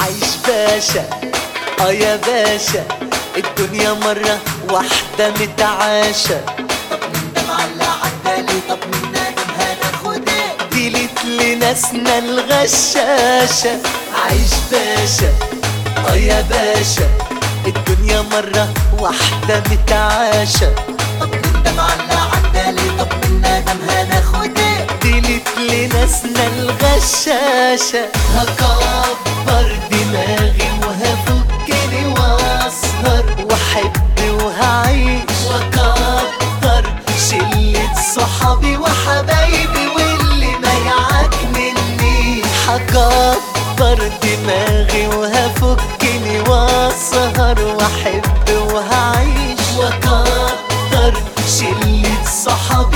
باشا آه يا باشا الدنيا مرة واحدة متعاشة طب ده معلق عدالي طب من نادم هناخد ديلت لناسنا الغشاشة. عيش باشا آه يا باشا الدنيا مرة واحدة متعاشة طب ده معلق عدالي طب من نادم هناخد ديلت لناسنا الغشاشة هكبر دماغي وهفكني واسهر وأحب وهعيش. وأكتر شلة صحابي وحبايبي واللي ما يعكنني هكبر دماغي وهفكني واسهر وأحب وهعيش. وأكتر شلة صحابي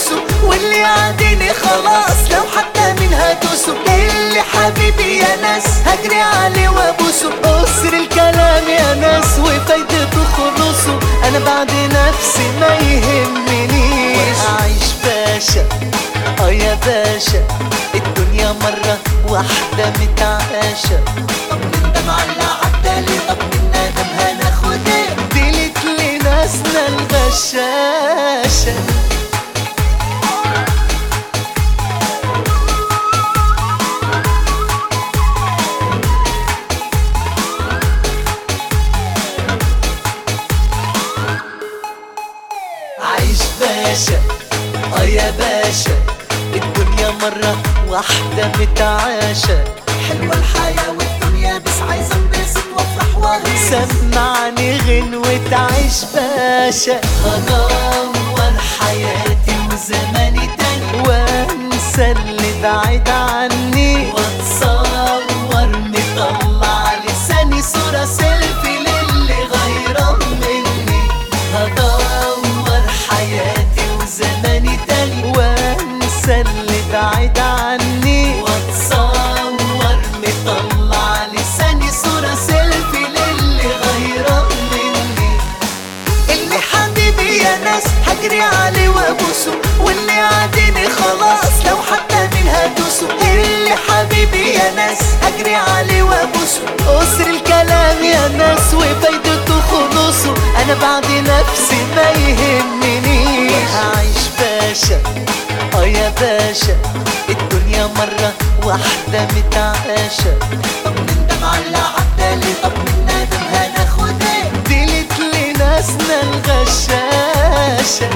وابوسه واللي يعديني خلاص لو حتى مين هدوسه اللي حبيبي يا ناس هجري عليه وابوسه. قصر الكلام يا ناس وفايدته خلصه أنا بعد نفسي ما يهمنيش أعيش باشا آه يا باشا. الدنيا مرة واحدة متعاشة. طب من ده معلق عدالي طب من نادم هناخد إيه؟ ديلت لناسنا الغشاشة باشا. آه يا باشا الدنيا مرة واحدة متعاشة. حلوة الحياة والدنيا بس عايزة انبسط وافرح واغيظ سمعني غنوة عيش باشا. هدور حياتي وزماني تاني. وانسى اللي بعيد بعيد عني. واتصور مطلع لساني صورة سيلفي للي غيران مني. اللي حبيبي يا ناس هجري عليه وأبوسه واللي عاديني خلاص لو حتى مين هدوسه اللي حبيبي يا ناس هجري عليه وأبوسه. قصر الكلام يا ناس وفايدته خلصه أنا بعد نفسي ما يهمنيش. هعيش باشا. أه يا باشا. مرة واحدة متعاشة. طب نندم على عدالي طب نندم هناخد إيه ديلت لناسنا الغشاشة.